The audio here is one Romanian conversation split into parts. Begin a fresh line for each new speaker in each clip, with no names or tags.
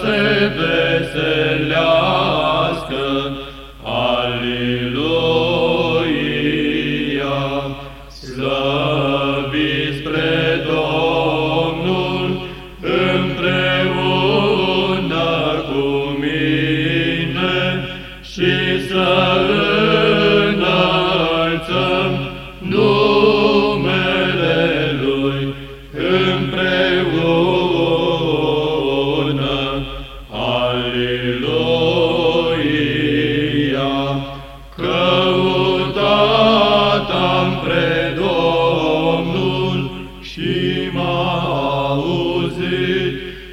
se veselească.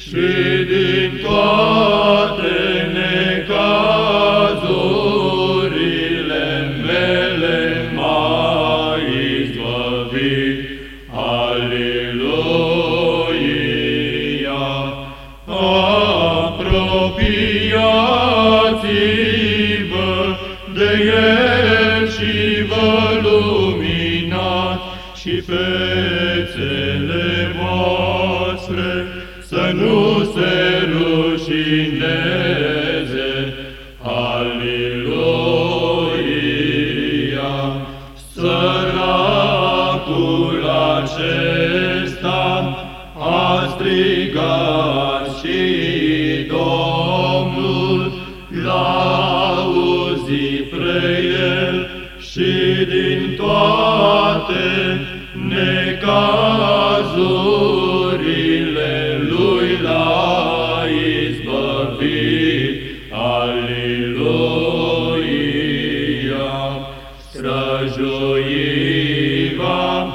Și din toate necazurile mele m-a izbăvit. Aleluia! Apropiați-vă de El și vă luminați și fețele voastre să nu se rușineze. Aleluia! Săracul acesta a strigat și Domnul l-a auzit pre el și din toate necazurile Străjuiva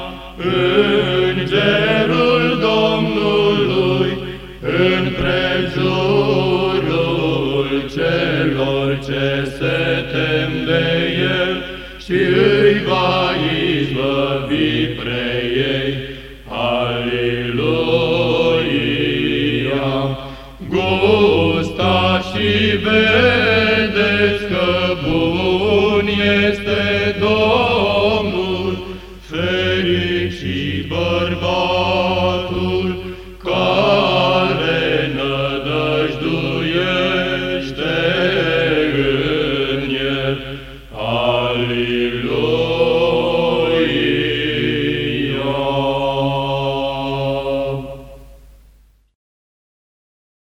îngerul Domnului în prejurul Goodbye.